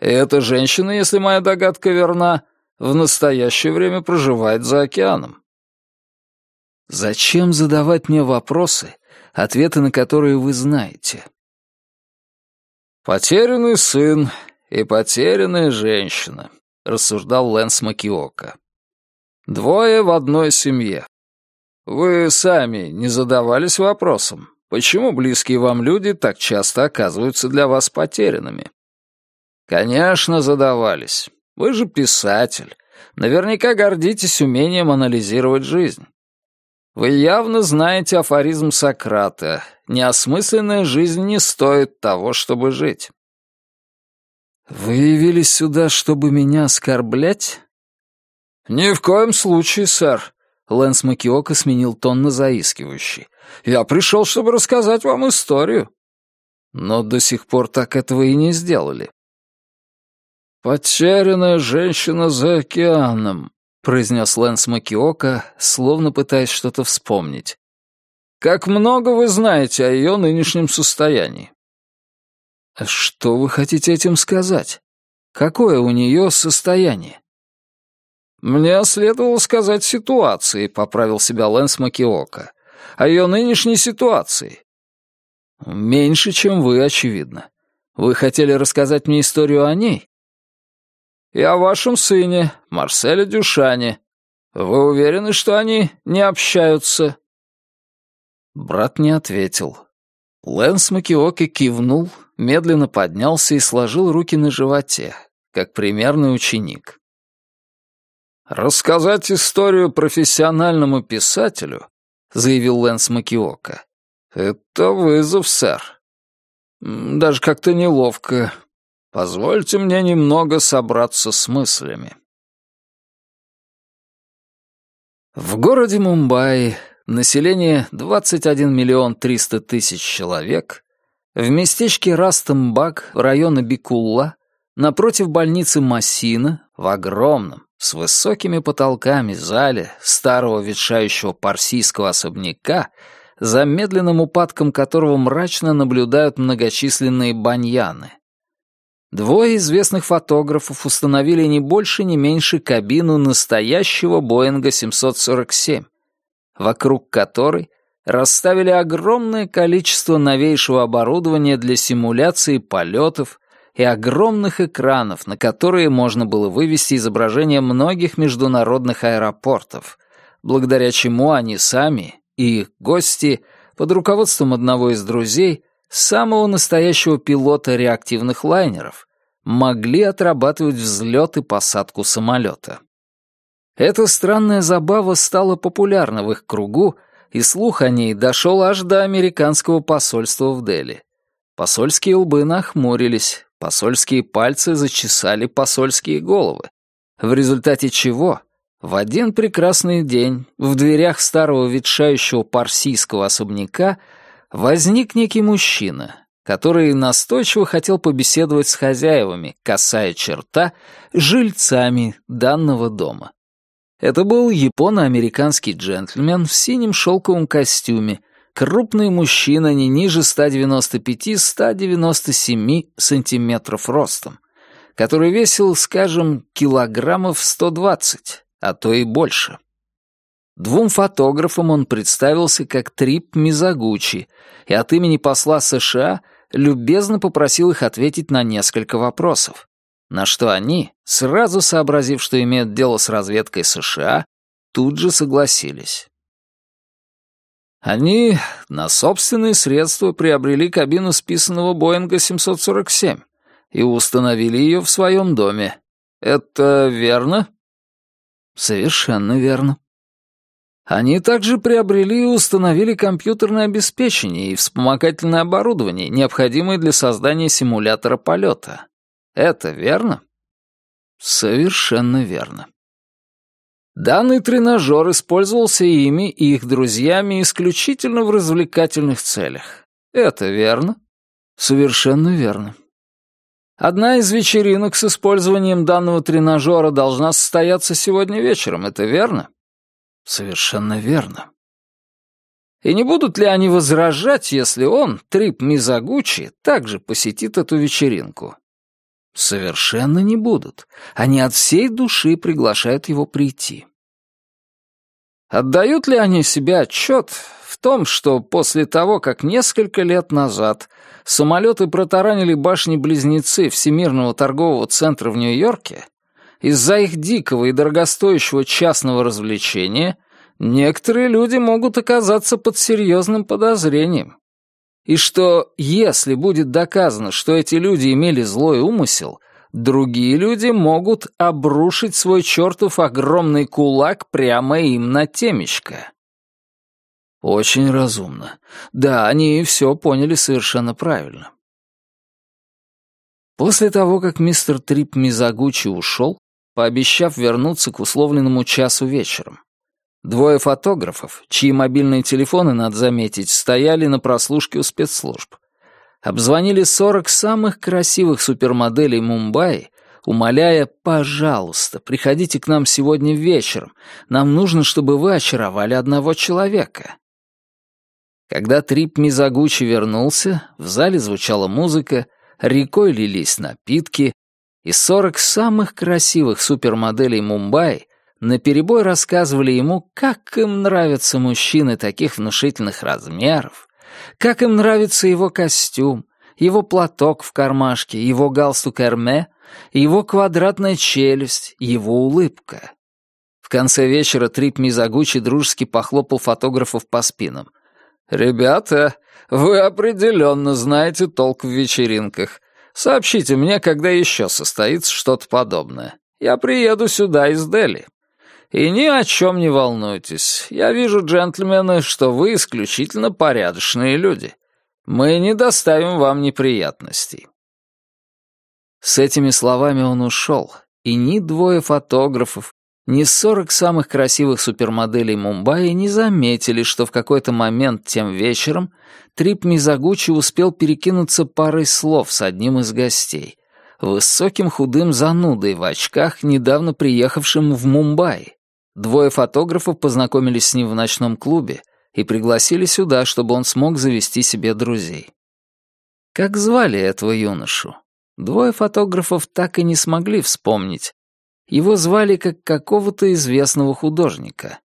И эта женщина, если моя догадка верна, — в настоящее время проживает за океаном. Зачем задавать мне вопросы, ответы на которые вы знаете? «Потерянный сын и потерянная женщина», — рассуждал Лэнс Макиока. «Двое в одной семье. Вы сами не задавались вопросом, почему близкие вам люди так часто оказываются для вас потерянными?» «Конечно, задавались. Вы же писатель. Наверняка гордитесь умением анализировать жизнь. Вы явно знаете афоризм Сократа. Неосмысленная жизнь не стоит того, чтобы жить. Вы явились сюда, чтобы меня оскорблять? Ни в коем случае, сэр. Лэнс Макиока сменил тон на заискивающий. Я пришел, чтобы рассказать вам историю. Но до сих пор так этого и не сделали. «Потерянная женщина за океаном», — произнес Лэнс Макиока, словно пытаясь что-то вспомнить. «Как много вы знаете о ее нынешнем состоянии?» «Что вы хотите этим сказать? Какое у нее состояние?» «Мне следовало сказать ситуации», — поправил себя Лэнс Макиока. «О ее нынешней ситуации». «Меньше, чем вы, очевидно. Вы хотели рассказать мне историю о ней?» И о вашем сыне, Марселе Дюшане. Вы уверены, что они не общаются?» Брат не ответил. Лэнс Макиоки кивнул, медленно поднялся и сложил руки на животе, как примерный ученик. «Рассказать историю профессиональному писателю», — заявил Лэнс Макиока, — «это вызов, сэр. Даже как-то неловко. Позвольте мне немного собраться с мыслями. В городе Мумбаи население 21 миллион 300 тысяч человек, в местечке Растамбак района Бикулла, напротив больницы Массина, в огромном, с высокими потолками зале старого ветшающего парсийского особняка, за медленным упадком которого мрачно наблюдают многочисленные баньяны. Двое известных фотографов установили не больше, не меньше кабину настоящего Боинга 747, вокруг которой расставили огромное количество новейшего оборудования для симуляции полетов и огромных экранов, на которые можно было вывести изображения многих международных аэропортов, благодаря чему они сами и их гости под руководством одного из друзей самого настоящего пилота реактивных лайнеров, могли отрабатывать взлет и посадку самолета. Эта странная забава стала популярна в их кругу, и слух о ней дошел аж до американского посольства в Дели. Посольские лбы нахмурились, посольские пальцы зачесали посольские головы, в результате чего в один прекрасный день в дверях старого ветшающего парсийского особняка возник некий мужчина, который настойчиво хотел побеседовать с хозяевами, касая черта, жильцами данного дома. Это был японо-американский джентльмен в синем шелковом костюме, крупный мужчина не ниже 195-197 сантиметров ростом, который весил, скажем, килограммов 120, а то и больше. Двум фотографам он представился как Трип Мизагучи и от имени посла США любезно попросил их ответить на несколько вопросов, на что они, сразу сообразив, что имеют дело с разведкой США, тут же согласились. Они на собственные средства приобрели кабину списанного Боинга 747 и установили ее в своем доме. Это верно? Совершенно верно. Они также приобрели и установили компьютерное обеспечение и вспомогательное оборудование, необходимое для создания симулятора полета. Это верно? Совершенно верно. Данный тренажер использовался ими и их друзьями исключительно в развлекательных целях. Это верно? Совершенно верно. Одна из вечеринок с использованием данного тренажера должна состояться сегодня вечером, это верно? Совершенно верно. И не будут ли они возражать, если он, Трип Мизагучи, также посетит эту вечеринку? Совершенно не будут. Они от всей души приглашают его прийти. Отдают ли они себе отчет в том, что после того, как несколько лет назад самолеты протаранили башни-близнецы Всемирного торгового центра в Нью-Йорке, из-за их дикого и дорогостоящего частного развлечения некоторые люди могут оказаться под серьезным подозрением. И что, если будет доказано, что эти люди имели злой умысел, другие люди могут обрушить свой чертов огромный кулак прямо им на темечко. Очень разумно. Да, они все поняли совершенно правильно. После того, как мистер Трип Мизагучи ушел, пообещав вернуться к условленному часу вечером, двое фотографов, чьи мобильные телефоны, надо заметить, стояли на прослушке у спецслужб, обзвонили 40 самых красивых супермоделей Мумбаи, умоляя, пожалуйста, приходите к нам сегодня вечером, нам нужно, чтобы вы очаровали одного человека. Когда Трип Мизагучи вернулся, в зале звучала музыка, рекой лились напитки, и сорок самых красивых супермоделей Мумбаи наперебой рассказывали ему, как им нравятся мужчины таких внушительных размеров, как им нравится его костюм, его платок в кармашке, его галстук Эрме, его квадратная челюсть, его улыбка. В конце вечера Трип Мизагучи дружески похлопал фотографов по спинам. «Ребята, вы определенно знаете толк в вечеринках. Сообщите мне, когда еще состоится что-то подобное. Я приеду сюда из Дели. И ни о чем не волнуйтесь. Я вижу, джентльмены, что вы исключительно порядочные люди. Мы не доставим вам неприятностей». С этими словами он ушел, и ни двое фотографов, ни сорок самых красивых супермоделей Мумбаи не заметили, что в какой-то момент тем вечером Трип Мизагучи успел перекинуться парой слов с одним из гостей, высоким худым занудой в очках, недавно приехавшим в Мумбаи. Двое фотографов познакомились с ним в ночном клубе и пригласили сюда, чтобы он смог завести себе друзей. Как звали этого юношу? Двое фотографов так и не смогли вспомнить, его звали как какого-то известного художника.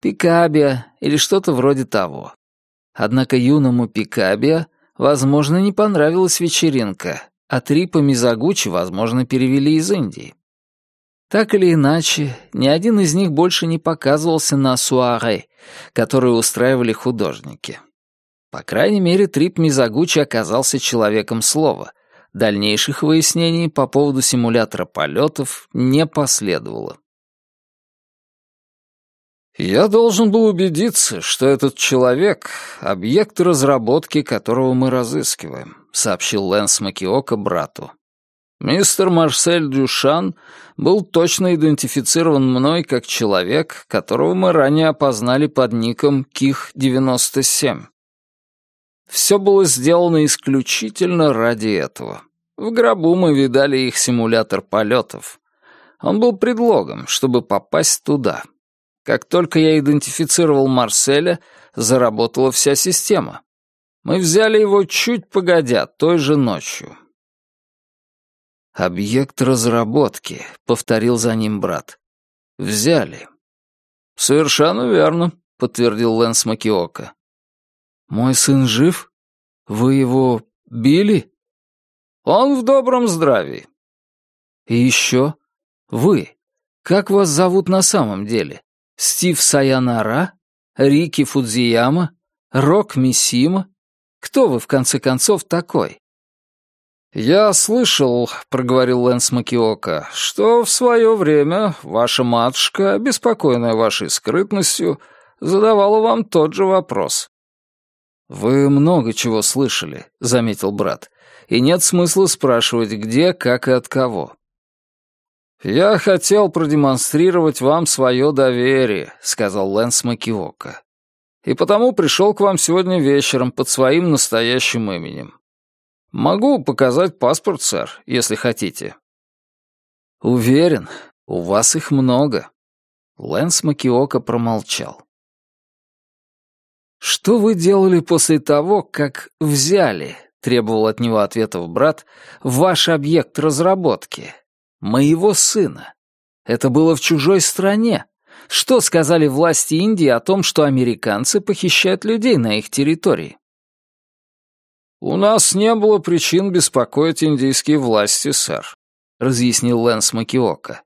Пикабия или что-то вроде того. Однако юному Пикабия, возможно, не понравилась вечеринка, а Трипа Мизагучи, возможно, перевели из Индии. Так или иначе, ни один из них больше не показывался на суаре, которые устраивали художники. По крайней мере, Трип Мизагучи оказался человеком слова — Дальнейших выяснений по поводу симулятора полетов не последовало. «Я должен был убедиться, что этот человек — объект разработки, которого мы разыскиваем», — сообщил Лэнс Макиока брату. «Мистер Марсель Дюшан был точно идентифицирован мной как человек, которого мы ранее опознали под ником Ких-97. Все было сделано исключительно ради этого. В гробу мы видали их симулятор полетов. Он был предлогом, чтобы попасть туда. Как только я идентифицировал Марселя, заработала вся система. Мы взяли его чуть погодя, той же ночью. «Объект разработки», — повторил за ним брат. «Взяли». «Совершенно верно», — подтвердил Лэнс Макиока. «Мой сын жив? Вы его били?» «Он в добром здравии». «И еще? Вы. Как вас зовут на самом деле? Стив Саянара? Рики Фудзияма? Рок Мисима? Кто вы, в конце концов, такой?» «Я слышал, — проговорил Лэнс Макиока, — что в свое время ваша матушка, обеспокоенная вашей скрытностью, задавала вам тот же вопрос. «Вы много чего слышали», — заметил брат, «и нет смысла спрашивать, где, как и от кого». «Я хотел продемонстрировать вам свое доверие», — сказал Лэнс Макиока. «И потому пришел к вам сегодня вечером под своим настоящим именем. Могу показать паспорт, сэр, если хотите». «Уверен, у вас их много». Лэнс Макиока промолчал. «Что вы делали после того, как взяли?» — требовал от него ответов брат. «Ваш объект разработки. Моего сына. Это было в чужой стране. Что сказали власти Индии о том, что американцы похищают людей на их территории?» «У нас не было причин беспокоить индийские власти, сэр», — разъяснил Лэнс Макиока.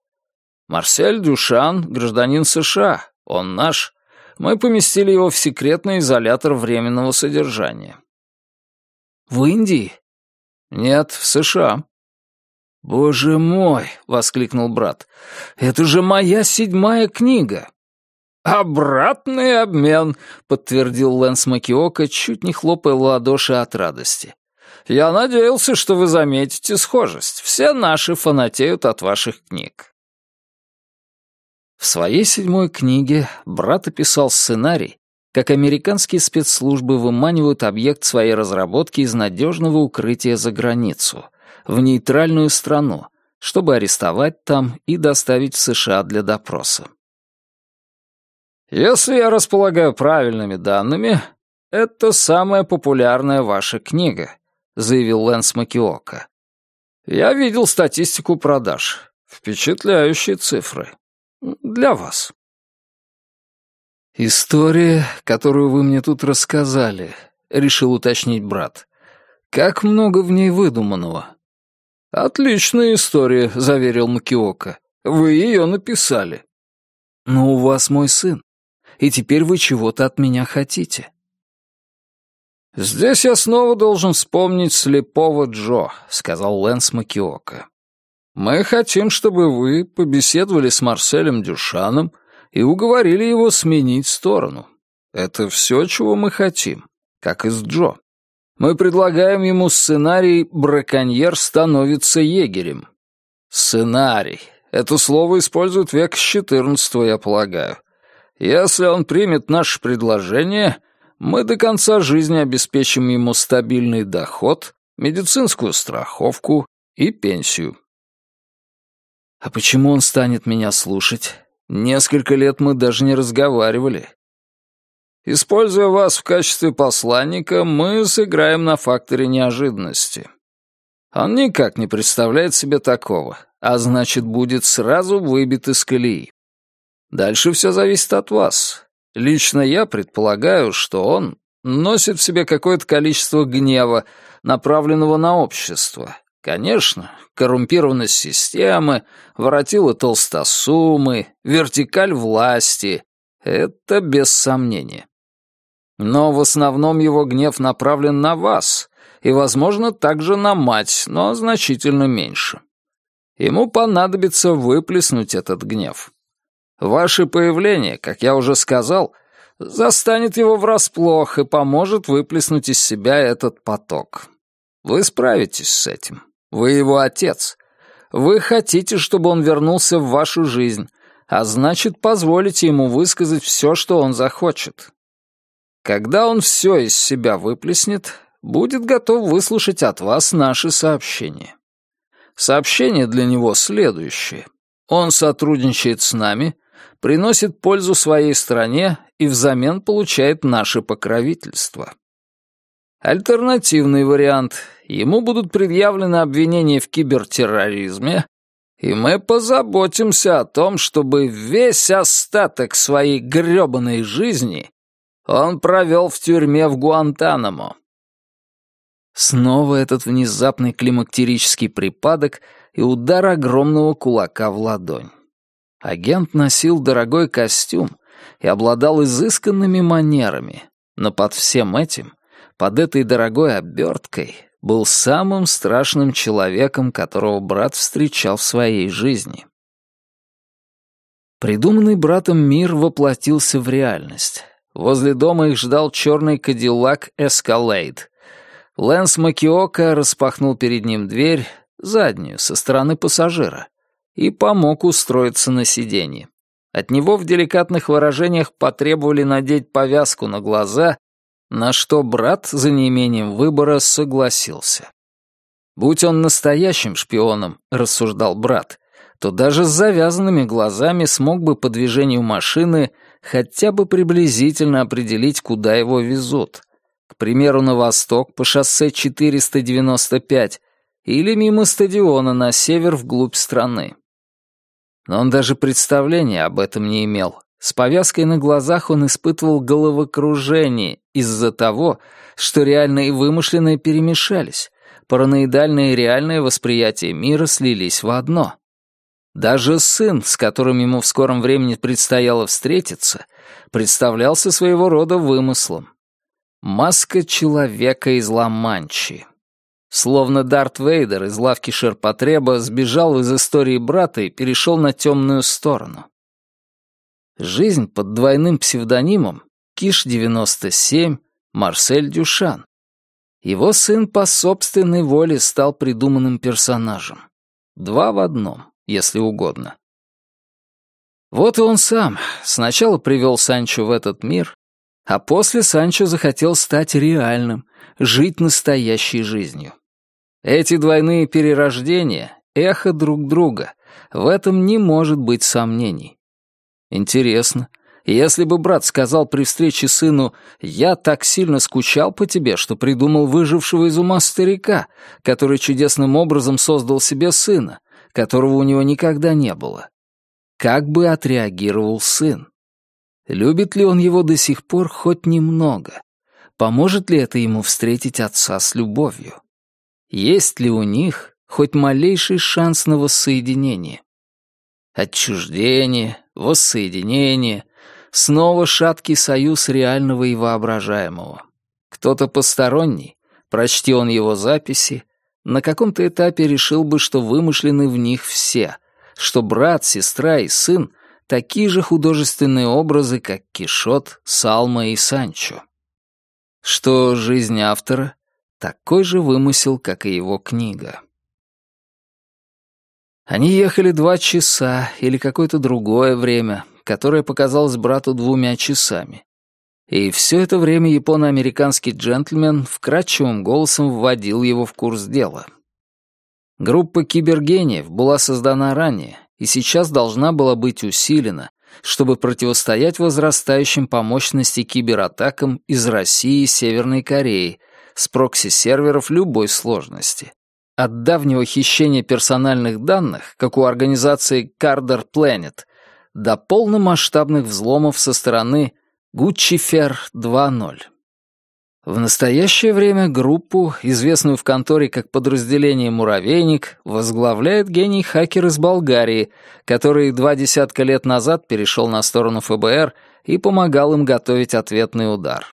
«Марсель Дюшан — гражданин США. Он наш мы поместили его в секретный изолятор временного содержания. В Индии? Нет, в США. «Боже мой!» — воскликнул брат. «Это же моя седьмая книга!» «Обратный обмен», — подтвердил Лэнс Макиока, чуть не хлопая в ладоши от радости. «Я надеялся, что вы заметите схожесть. Все наши фанатеют от ваших книг». В своей седьмой книге брат описал сценарий, как американские спецслужбы выманивают объект своей разработки из надежного укрытия за границу, в нейтральную страну, чтобы арестовать там и доставить в США для допроса. «Если я располагаю правильными данными, это самая популярная ваша книга», заявил Лэнс Макиока. «Я видел статистику продаж. Впечатляющие цифры. Для вас». «История, которую вы мне тут рассказали», — решил уточнить брат. «Как много в ней выдуманного?» «Отличная история», — заверил Макиока. «Вы ее написали». «Но у вас мой сын, и теперь вы чего-то от меня хотите». «Здесь я снова должен вспомнить слепого Джо», — сказал Лэнс Макиока. «Мы хотим, чтобы вы побеседовали с Марселем Дюшаном и уговорили его сменить сторону. Это все, чего мы хотим, как и с Джо. Мы предлагаем ему сценарий «Браконьер становится егерем». Сценарий. Это слово используют век с XIV, я полагаю. Если он примет наше предложение, мы до конца жизни обеспечим ему стабильный доход, медицинскую страховку и пенсию. А почему он станет меня слушать? Несколько лет мы даже не разговаривали. Используя вас в качестве посланника, мы сыграем на факторе неожиданности. Он никак не представляет себе такого, а значит, будет сразу выбит из колеи. Дальше все зависит от вас. Лично я предполагаю, что он носит в себе какое-то количество гнева, направленного на общество, Конечно, коррумпированность системы, воротила толстосумы, вертикаль власти — это без сомнения. Но в основном его гнев направлен на вас, и, возможно, также на мать, но значительно меньше. Ему понадобится выплеснуть этот гнев. Ваше появление, как я уже сказал, застанет его врасплох и поможет выплеснуть из себя этот поток. Вы справитесь с этим. Вы его отец. Вы хотите, чтобы он вернулся в вашу жизнь, а значит, позволите ему высказать все, что он захочет. Когда он все из себя выплеснет, будет готов выслушать от вас наши сообщения. Сообщение для него следующее. Он сотрудничает с нами, приносит пользу своей стране и взамен получает наше покровительство. Альтернативный вариант. Ему будут предъявлены обвинения в кибертерроризме, и мы позаботимся о том, чтобы весь остаток своей грёбаной жизни он провел в тюрьме в Гуантанамо. Снова этот внезапный климактерический припадок и удар огромного кулака в ладонь. Агент носил дорогой костюм и обладал изысканными манерами, но под всем этим под этой дорогой оберткой был самым страшным человеком, которого брат встречал в своей жизни. Придуманный братом мир воплотился в реальность. Возле дома их ждал черный кадиллак «Эскалейд». Лэнс Макиока распахнул перед ним дверь, заднюю, со стороны пассажира, и помог устроиться на сиденье. От него в деликатных выражениях потребовали надеть повязку на глаза на что брат за неимением выбора согласился. Будь он настоящим шпионом, рассуждал брат, то даже с завязанными глазами смог бы по движению машины хотя бы приблизительно определить, куда его везут. К примеру, на восток по шоссе 495 или мимо стадиона на север вглубь страны. Но он даже представления об этом не имел, с повязкой на глазах он испытывал головокружение из-за того, что реальное и вымышленное перемешались, параноидальное и реальное восприятие мира слились в одно. Даже сын, с которым ему в скором времени предстояло встретиться, представлялся своего рода вымыслом. Маска человека из Ла-Манчи. Словно Дарт Вейдер из лавки ширпотреба сбежал из истории брата и перешел на темную сторону. Жизнь под двойным псевдонимом Киш-97 Марсель Дюшан. Его сын по собственной воле стал придуманным персонажем. Два в одном, если угодно. Вот и он сам сначала привел Санчо в этот мир, а после Санчо захотел стать реальным, жить настоящей жизнью. Эти двойные перерождения — эхо друг друга, в этом не может быть сомнений. Интересно, если бы брат сказал при встрече сыну «Я так сильно скучал по тебе, что придумал выжившего из ума старика, который чудесным образом создал себе сына, которого у него никогда не было», как бы отреагировал сын? Любит ли он его до сих пор хоть немного? Поможет ли это ему встретить отца с любовью? Есть ли у них хоть малейший шанс на воссоединение? Отчуждение, воссоединение, снова шаткий союз реального и воображаемого. Кто-то посторонний, прочти он его записи, на каком-то этапе решил бы, что вымышлены в них все, что брат, сестра и сын такие же художественные образы, как Кишот, Салма и Санчо. Что жизнь автора — такой же вымысел, как и его книга. Они ехали два часа или какое-то другое время, которое показалось брату двумя часами. И все это время японо-американский джентльмен вкрадчивым голосом вводил его в курс дела. Группа кибергениев была создана ранее, и сейчас должна была быть усилена, чтобы противостоять возрастающим по мощности кибератакам из России и Северной Кореи с прокси-серверов любой сложности. От давнего хищения персональных данных, как у организации Carder Planet, до полномасштабных взломов со стороны Guccifer 2.0. В настоящее время группу, известную в конторе как подразделение «Муравейник», возглавляет гений-хакер из Болгарии, который два десятка лет назад перешел на сторону ФБР и помогал им готовить ответный удар.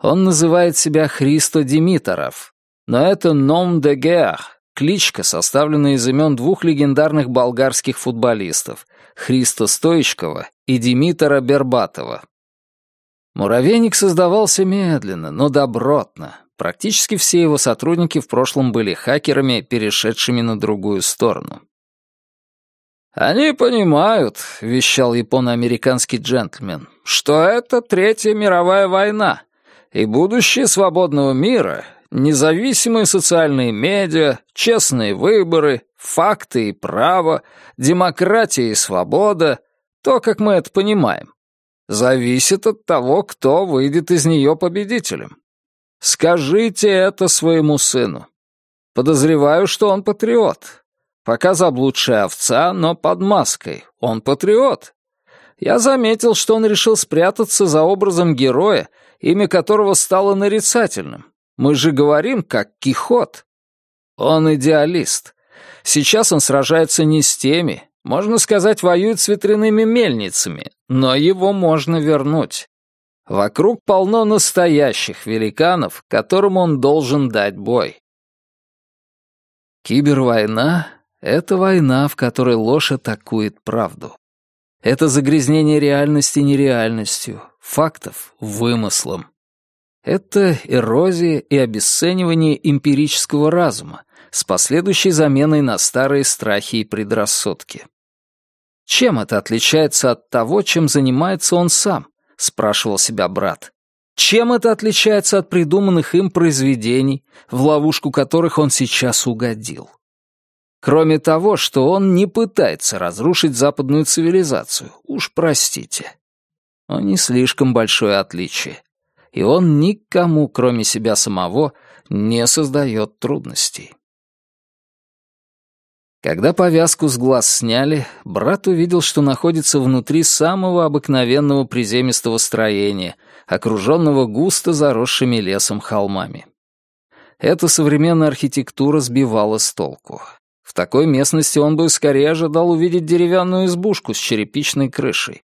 Он называет себя Христо Димиторов, но это «Ном де Геах», кличка, составленная из имен двух легендарных болгарских футболистов — Христо Стоичкова и Димитра Бербатова. Муравейник создавался медленно, но добротно. Практически все его сотрудники в прошлом были хакерами, перешедшими на другую сторону. «Они понимают», — вещал японо-американский джентльмен, «что это Третья мировая война, и будущее свободного мира, независимые социальные медиа, честные выборы, факты и право, демократия и свобода — то, как мы это понимаем зависит от того, кто выйдет из нее победителем. Скажите это своему сыну. Подозреваю, что он патриот. Пока заблудшая овца, но под маской. Он патриот. Я заметил, что он решил спрятаться за образом героя, имя которого стало нарицательным. Мы же говорим, как Кихот. Он идеалист. Сейчас он сражается не с теми, можно сказать, воюет с ветряными мельницами, но его можно вернуть. Вокруг полно настоящих великанов, которым он должен дать бой. Кибервойна — это война, в которой ложь атакует правду. Это загрязнение реальности нереальностью, фактов — вымыслом. Это эрозия и обесценивание эмпирического разума с последующей заменой на старые страхи и предрассудки. Чем это отличается от того, чем занимается он сам? Спрашивал себя брат. Чем это отличается от придуманных им произведений, в ловушку которых он сейчас угодил? Кроме того, что он не пытается разрушить западную цивилизацию, уж простите. Но не слишком большое отличие. И он никому, кроме себя самого, не создает трудностей. Когда повязку с глаз сняли, брат увидел, что находится внутри самого обыкновенного приземистого строения, окруженного густо заросшими лесом холмами. Эта современная архитектура сбивала с толку. В такой местности он бы скорее ожидал увидеть деревянную избушку с черепичной крышей.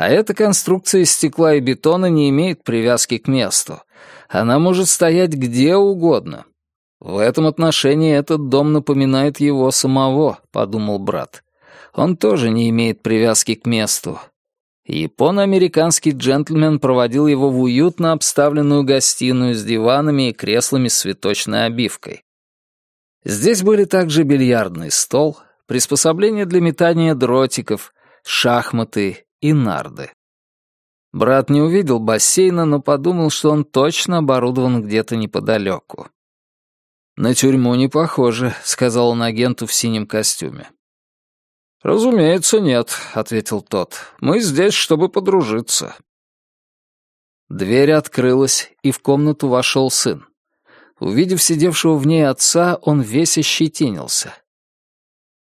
А эта конструкция из стекла и бетона не имеет привязки к месту. Она может стоять где угодно, «В этом отношении этот дом напоминает его самого», — подумал брат. «Он тоже не имеет привязки к месту. Японо-американский джентльмен проводил его в уютно обставленную гостиную с диванами и креслами с цветочной обивкой. Здесь были также бильярдный стол, приспособления для метания дротиков, шахматы и нарды. Брат не увидел бассейна, но подумал, что он точно оборудован где-то неподалеку. «На тюрьму не похоже», — сказал он агенту в синем костюме. «Разумеется, нет», — ответил тот. «Мы здесь, чтобы подружиться». Дверь открылась, и в комнату вошел сын. Увидев сидевшего в ней отца, он весь ощетинился.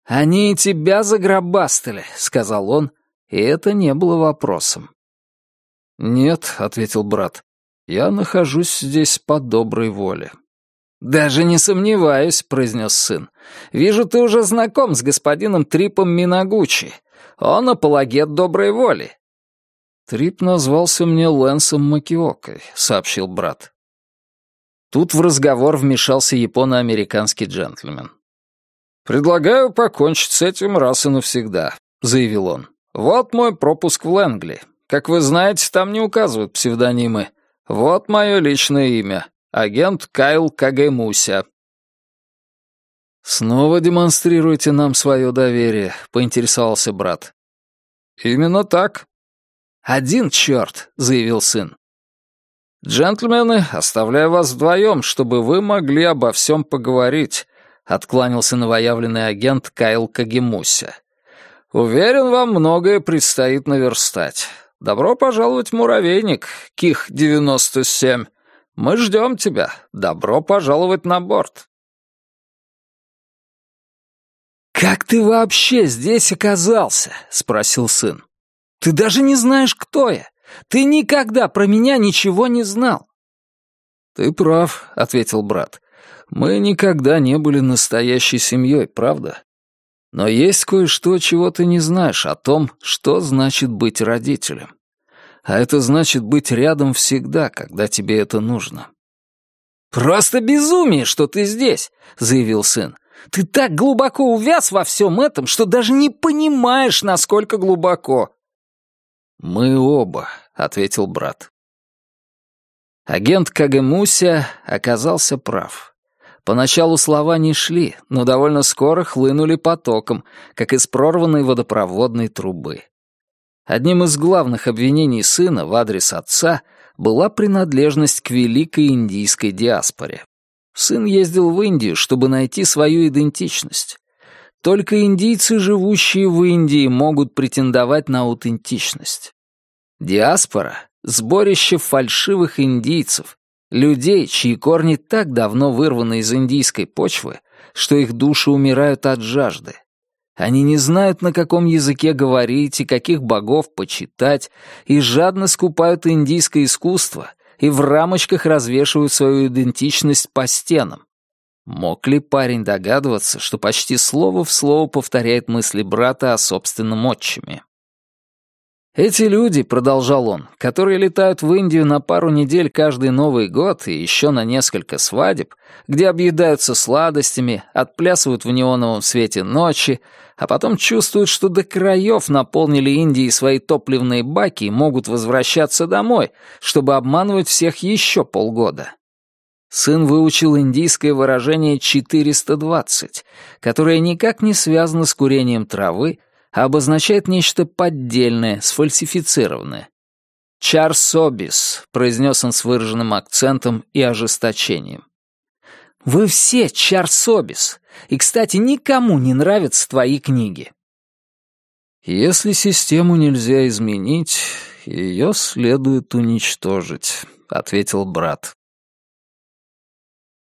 «Они и тебя загробастали», — сказал он, и это не было вопросом. «Нет», — ответил брат, — «я нахожусь здесь по доброй воле». «Даже не сомневаюсь», — произнес сын. «Вижу, ты уже знаком с господином Трипом Минагучи. Он апологет доброй воли». «Трип назвался мне Лэнсом Макиокой», — сообщил брат. Тут в разговор вмешался японо-американский джентльмен. «Предлагаю покончить с этим раз и навсегда», — заявил он. «Вот мой пропуск в Лэнгли. Как вы знаете, там не указывают псевдонимы. Вот мое личное имя. Агент Кайл Кагемуся». «Снова демонстрируете нам свое доверие», — поинтересовался брат. «Именно так». «Один черт», — заявил сын. «Джентльмены, оставляю вас вдвоем, чтобы вы могли обо всем поговорить», — откланялся новоявленный агент Кайл Кагемуся. «Уверен, вам многое предстоит наверстать. Добро пожаловать в муравейник, Ких-97. Мы ждем тебя. Добро пожаловать на борт. «Как ты вообще здесь оказался?» — спросил сын. «Ты даже не знаешь, кто я. Ты никогда про меня ничего не знал». «Ты прав», — ответил брат. «Мы никогда не были настоящей семьей, правда? Но есть кое-что, чего ты не знаешь о том, что значит быть родителем. А это значит быть рядом всегда, когда тебе это нужно. «Просто безумие, что ты здесь», — заявил сын. «Ты так глубоко увяз во всем этом, что даже не понимаешь, насколько глубоко». «Мы оба», — ответил брат. Агент Кагемуся оказался прав. Поначалу слова не шли, но довольно скоро хлынули потоком, как из прорванной водопроводной трубы. Одним из главных обвинений сына в адрес отца была принадлежность к великой индийской диаспоре. Сын ездил в Индию, чтобы найти свою идентичность. Только индийцы, живущие в Индии, могут претендовать на аутентичность. Диаспора — сборище фальшивых индийцев, людей, чьи корни так давно вырваны из индийской почвы, что их души умирают от жажды. Они не знают, на каком языке говорить и каких богов почитать, и жадно скупают индийское искусство и в рамочках развешивают свою идентичность по стенам. Мог ли парень догадываться, что почти слово в слово повторяет мысли брата о собственном отчиме? Эти люди, продолжал он, которые летают в Индию на пару недель каждый Новый год и еще на несколько свадеб, где объедаются сладостями, отплясывают в неоновом свете ночи, а потом чувствуют, что до краев наполнили Индией свои топливные баки и могут возвращаться домой, чтобы обманывать всех еще полгода. Сын выучил индийское выражение «420», которое никак не связано с курением травы, обозначает нечто поддельное, сфальсифицированное. «Чарсобис», — произнес он с выраженным акцентом и ожесточением. «Вы все чарсобис, и, кстати, никому не нравятся твои книги». «Если систему нельзя изменить, ее следует уничтожить», — ответил брат.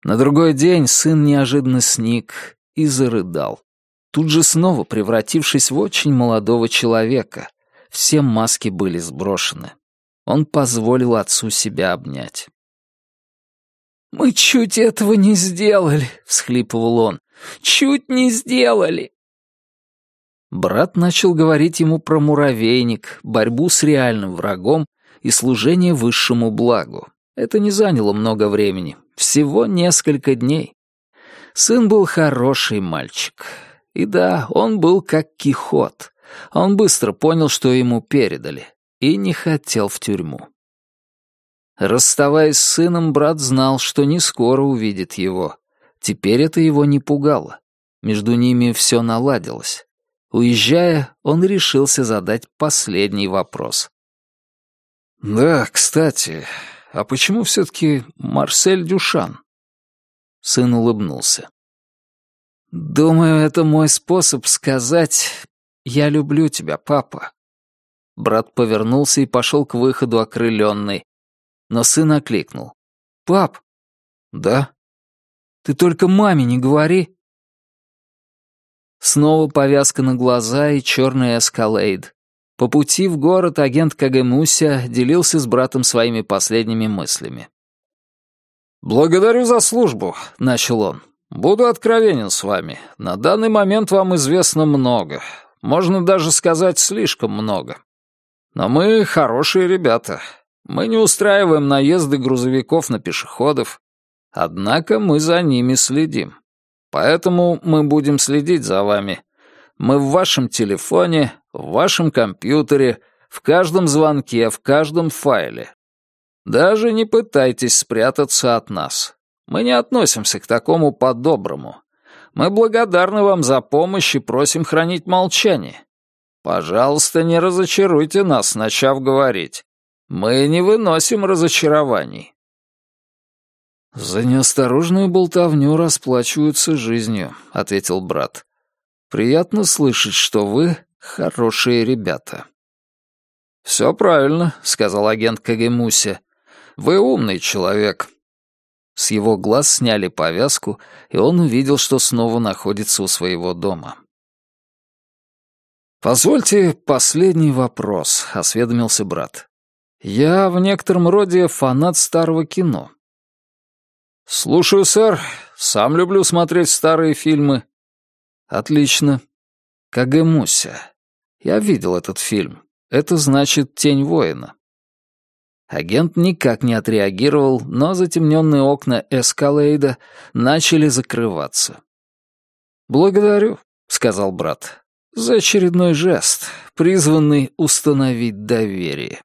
На другой день сын неожиданно сник и зарыдал тут же снова превратившись в очень молодого человека. Все маски были сброшены. Он позволил отцу себя обнять. «Мы чуть этого не сделали», — всхлипывал он. «Чуть не сделали». Брат начал говорить ему про муравейник, борьбу с реальным врагом и служение высшему благу. Это не заняло много времени, всего несколько дней. Сын был хороший мальчик. И да, он был как Кихот. Он быстро понял, что ему передали. и не хотел в тюрьму. Расставаясь с сыном, брат знал, что не скоро увидит его. Теперь это его не пугало. Между ними все наладилось. Уезжая, он решился задать последний вопрос. «Да, кстати, а почему все-таки Марсель Дюшан?» Сын улыбнулся. «Думаю, это мой способ сказать «Я люблю тебя, папа». Брат повернулся и пошел к выходу окрыленный, но сын окликнул. «Пап!» «Да?» «Ты только маме не говори!» Снова повязка на глаза и черный эскалейд. По пути в город агент Кагемуся делился с братом своими последними мыслями. «Благодарю за службу», — начал он. «Буду откровенен с вами. На данный момент вам известно много. Можно даже сказать, слишком много. Но мы хорошие ребята. Мы не устраиваем наезды грузовиков на пешеходов. Однако мы за ними следим. Поэтому мы будем следить за вами. Мы в вашем телефоне, в вашем компьютере, в каждом звонке, в каждом файле. Даже не пытайтесь спрятаться от нас. Мы не относимся к такому по-доброму. Мы благодарны вам за помощь и просим хранить молчание. Пожалуйста, не разочаруйте нас, начав говорить. Мы не выносим разочарований. «За неосторожную болтовню расплачиваются жизнью», — ответил брат. «Приятно слышать, что вы хорошие ребята». «Все правильно», — сказал агент Кагемуся. «Вы умный человек». С его глаз сняли повязку, и он увидел, что снова находится у своего дома. «Позвольте последний вопрос», — осведомился брат. Я в некотором роде фанат старого кино. Слушаю, сэр. Сам люблю смотреть старые фильмы. Отлично. Кагемуся. Я видел этот фильм. Это значит «Тень воина». Агент никак не отреагировал, но затемненные окна эскалейда начали закрываться. «Благодарю», — сказал брат, — «за очередной жест, призванный установить доверие».